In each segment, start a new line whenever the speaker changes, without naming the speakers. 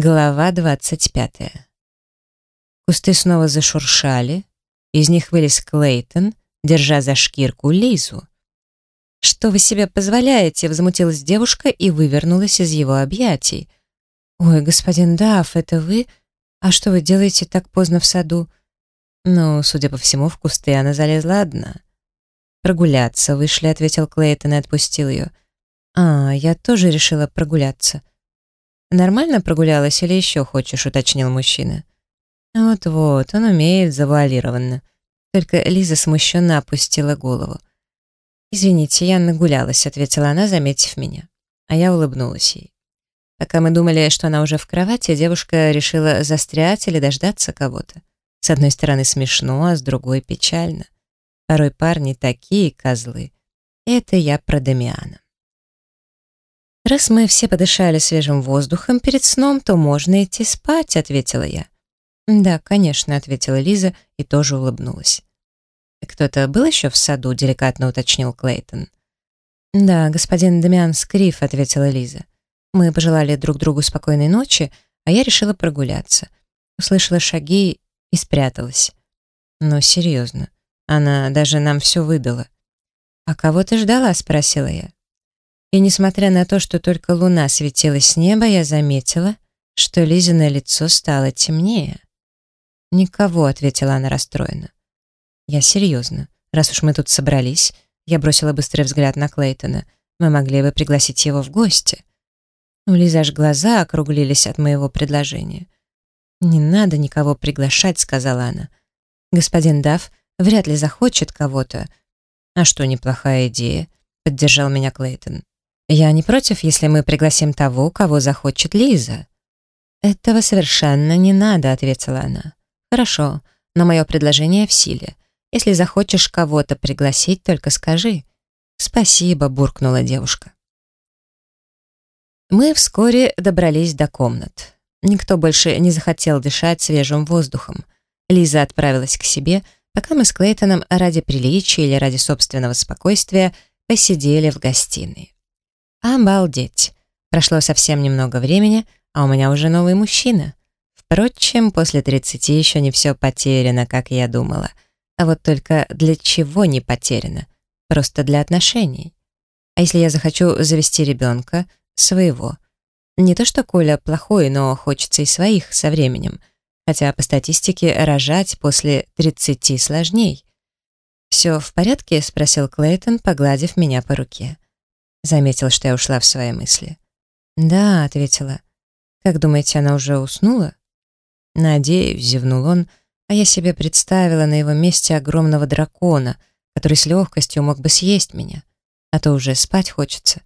Глава двадцать пятая. Кусты снова зашуршали. Из них вылез Клейтон, держа за шкирку Лизу. «Что вы себе позволяете?» — возмутилась девушка и вывернулась из его объятий. «Ой, господин Дафф, это вы? А что вы делаете так поздно в саду?» Ну, судя по всему, в кусты она залезла одна. «Прогуляться вышли», — ответил Клейтон и отпустил ее. «А, я тоже решила прогуляться». «Нормально прогулялась или еще хочешь?» — уточнил мужчина. «Вот-вот, он умеет завуалированно». Только Лиза смущенно опустила голову. «Извините, я нагулялась», — ответила она, заметив меня. А я улыбнулась ей. Пока мы думали, что она уже в кровати, девушка решила застрять или дождаться кого-то. С одной стороны смешно, а с другой печально. Порой парни такие козлы. Это я про Дамиана. «Раз мы все подышали свежим воздухом перед сном, то можно идти спать», — ответила я. «Да, конечно», — ответила Лиза и тоже улыбнулась. «Кто-то был еще в саду?» — деликатно уточнил Клейтон. «Да, господин Дамиан Скриф», — ответила Лиза. Мы пожелали друг другу спокойной ночи, а я решила прогуляться. Услышала шаги и спряталась. Но серьезно, она даже нам все выдала. «А кого ты ждала?» — спросила я. И несмотря на то, что только луна светила с неба, я заметила, что Лизино лицо стало темнее. «Никого», — ответила она расстроенно. «Я серьезно. Раз уж мы тут собрались, я бросила быстрый взгляд на Клейтона. Мы могли бы пригласить его в гости». У Лизы аж глаза округлились от моего предложения. «Не надо никого приглашать», — сказала она. «Господин Дафф вряд ли захочет кого-то». «А что, неплохая идея», — поддержал меня Клейтон. «Я не против, если мы пригласим того, кого захочет Лиза». «Этого совершенно не надо», — ответила она. «Хорошо, но мое предложение в силе. Если захочешь кого-то пригласить, только скажи». «Спасибо», — буркнула девушка. Мы вскоре добрались до комнат. Никто больше не захотел дышать свежим воздухом. Лиза отправилась к себе, пока мы с Клейтоном ради приличия или ради собственного спокойствия посидели в гостиной. Обалдеть! Прошло совсем немного времени, а у меня уже новый мужчина. Впрочем, после 30 еще не все потеряно, как я думала. А вот только для чего не потеряно? Просто для отношений. А если я захочу завести ребенка, своего? Не то что Коля плохой, но хочется и своих со временем. Хотя по статистике рожать после 30 сложней. «Все в порядке?» — спросил Клейтон, погладив меня по руке. Заметил, что я ушла в свои мысли. «Да», — ответила. «Как думаете, она уже уснула?» «Надеюсь», — зевнул он, а я себе представила на его месте огромного дракона, который с легкостью мог бы съесть меня. А то уже спать хочется.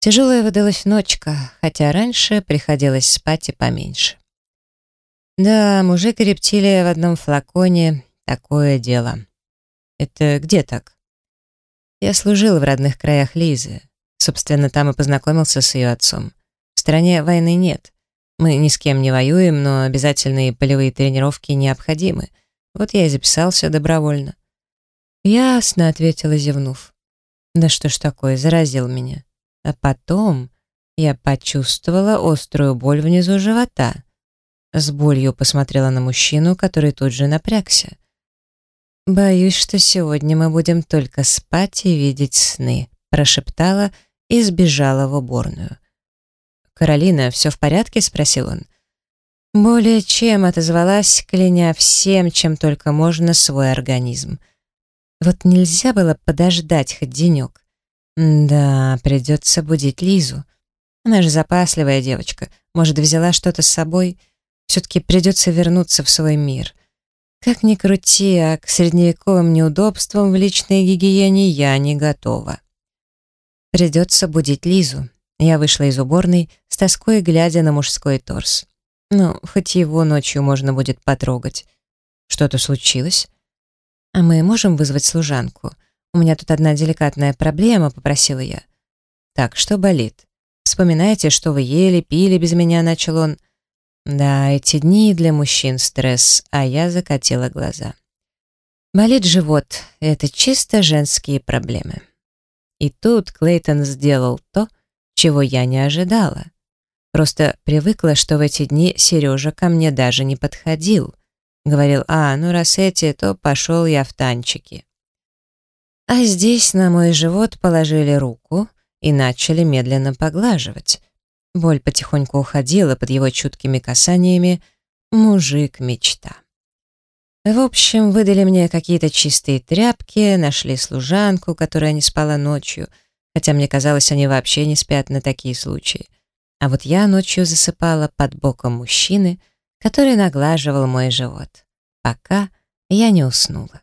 Тяжелая выдалась ночка, хотя раньше приходилось спать и поменьше. Да, мужик и рептилия в одном флаконе — такое дело. Это где так? Я служил в родных краях Лизы. Собственно, там и познакомился с ее отцом. В стране войны нет. Мы ни с кем не воюем, но обязательные полевые тренировки необходимы. Вот я и записался добровольно. «Ясно», — ответила, зевнув. «Да что ж такое, заразил меня». А потом я почувствовала острую боль внизу живота. С болью посмотрела на мужчину, который тут же напрягся. «Боюсь, что сегодня мы будем только спать и видеть сны», прошептала и сбежала в уборную. «Каролина, все в порядке?» — спросил он. Более чем отозвалась, кляня всем, чем только можно, свой организм. Вот нельзя было подождать хоть денек. Да, придется будить Лизу. Она же запасливая девочка. Может, взяла что-то с собой? Все-таки придется вернуться в свой мир. Как ни крути, а к средневековым неудобствам в личной гигиене я не готова. Придется будить Лизу. Я вышла из уборной, с тоской глядя на мужской торс. Ну, хоть его ночью можно будет потрогать. Что-то случилось? А мы можем вызвать служанку? У меня тут одна деликатная проблема, попросила я. Так, что болит? Вспоминайте, что вы ели, пили без меня, начал он. Да, эти дни для мужчин стресс, а я закатила глаза. Болит живот, это чисто женские проблемы. И тут Клейтон сделал то, чего я не ожидала. Просто привыкла, что в эти дни Сережа ко мне даже не подходил. Говорил, а, ну раз эти, то пошел я в танчики. А здесь на мой живот положили руку и начали медленно поглаживать. Боль потихоньку уходила под его чуткими касаниями. Мужик-мечта. В общем, выдали мне какие-то чистые тряпки, нашли служанку, которая не спала ночью, хотя мне казалось, они вообще не спят на такие случаи. А вот я ночью засыпала под боком мужчины, который наглаживал мой живот, пока я не уснула.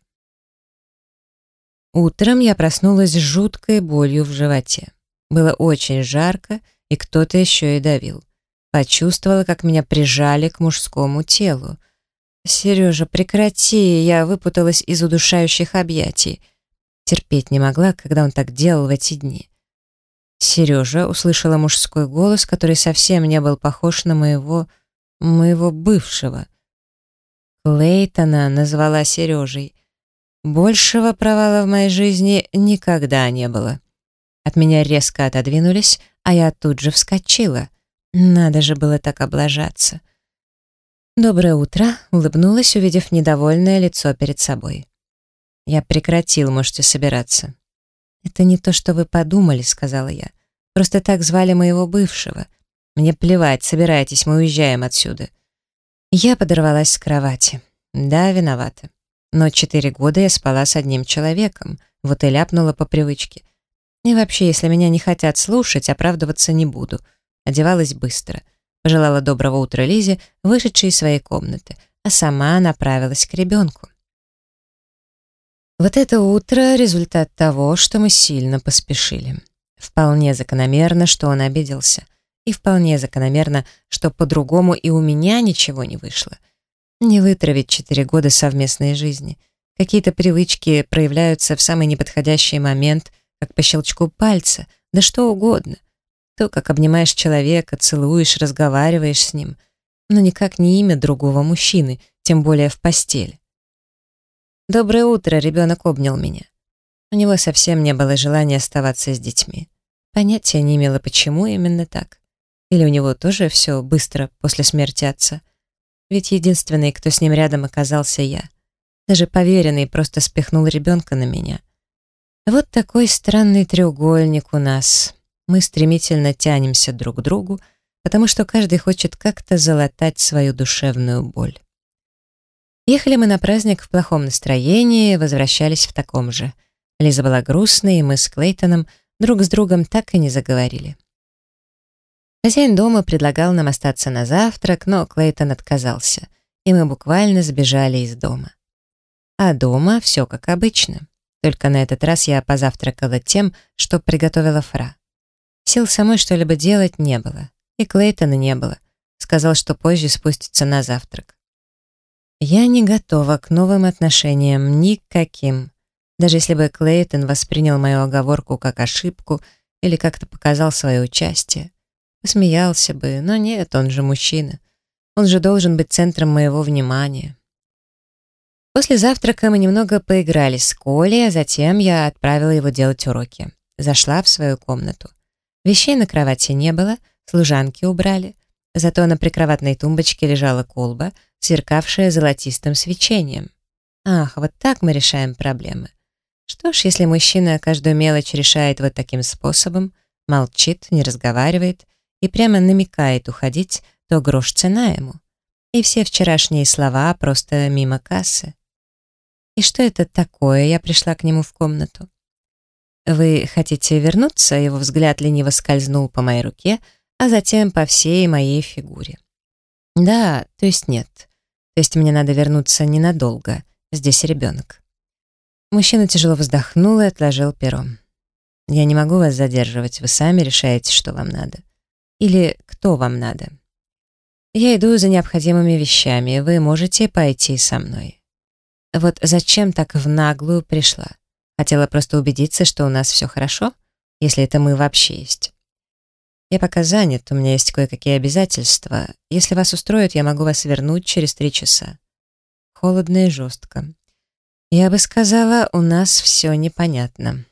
Утром я проснулась с жуткой болью в животе. Было очень жарко, и кто-то еще и давил. Почувствовала, как меня прижали к мужскому телу. «Сережа, прекрати!» Я выпуталась из удушающих объятий. Терпеть не могла, когда он так делал в эти дни. Сережа услышала мужской голос, который совсем не был похож на моего... моего бывшего. Клейтона назвала Сережей. Большего провала в моей жизни никогда не было. От меня резко отодвинулись, а я тут же вскочила. Надо же было так облажаться. «Доброе утро», — улыбнулась, увидев недовольное лицо перед собой. «Я прекратил, можете собираться». «Это не то, что вы подумали», — сказала я. «Просто так звали моего бывшего. Мне плевать, собирайтесь, мы уезжаем отсюда». Я подорвалась с кровати. Да, виновата. Но четыре года я спала с одним человеком, вот и ляпнула по привычке. И вообще, если меня не хотят слушать, оправдываться не буду. Одевалась быстро. Пожелала доброго утра Лизе, вышедшей из своей комнаты, а сама направилась к ребенку. Вот это утро — результат того, что мы сильно поспешили. Вполне закономерно, что он обиделся. И вполне закономерно, что по-другому и у меня ничего не вышло. Не вытравить четыре года совместной жизни. Какие-то привычки проявляются в самый неподходящий момент, как по щелчку пальца, да что угодно. То, как обнимаешь человека, целуешь, разговариваешь с ним, но никак не имя другого мужчины, тем более в постели. «Доброе утро», — ребенок обнял меня. У него совсем не было желания оставаться с детьми. Понятия не имела, почему именно так. Или у него тоже все быстро после смерти отца. Ведь единственный, кто с ним рядом оказался я. Даже поверенный просто спихнул ребенка на меня. Вот такой странный треугольник у нас. Мы стремительно тянемся друг к другу, потому что каждый хочет как-то залатать свою душевную боль. Ехали мы на праздник в плохом настроении, возвращались в таком же. Лиза была грустной, и мы с Клейтоном друг с другом так и не заговорили. Хозяин дома предлагал нам остаться на завтрак, но Клейтон отказался, и мы буквально сбежали из дома. А дома все как обычно. Только на этот раз я позавтракала тем, что приготовила Фра. Сил самой что-либо делать не было. И Клейтона не было. Сказал, что позже спустится на завтрак. Я не готова к новым отношениям никаким. Даже если бы Клейтон воспринял мою оговорку как ошибку или как-то показал свое участие. Посмеялся бы, но нет, он же мужчина. Он же должен быть центром моего внимания. После завтрака мы немного поиграли с Колей, а затем я отправила его делать уроки. Зашла в свою комнату. Вещей на кровати не было, служанки убрали. Зато на прикроватной тумбочке лежала колба, сверкавшая золотистым свечением. Ах, вот так мы решаем проблемы. Что ж, если мужчина каждую мелочь решает вот таким способом, молчит, не разговаривает и прямо намекает уходить, то грош цена ему. И все вчерашние слова просто мимо кассы. И что это такое? Я пришла к нему в комнату. «Вы хотите вернуться?» Его взгляд лениво скользнул по моей руке, а затем по всей моей фигуре. «Да, то есть нет. То есть мне надо вернуться ненадолго. Здесь ребенок. Мужчина тяжело вздохнул и отложил перо. «Я не могу вас задерживать, вы сами решаете, что вам надо. Или кто вам надо. Я иду за необходимыми вещами, вы можете пойти со мной». Вот зачем так в наглую пришла? Хотела просто убедиться, что у нас все хорошо, если это мы вообще есть. Я пока занят, у меня есть кое-какие обязательства. Если вас устроит, я могу вас вернуть через три часа. Холодно и жестко. Я бы сказала, у нас все непонятно.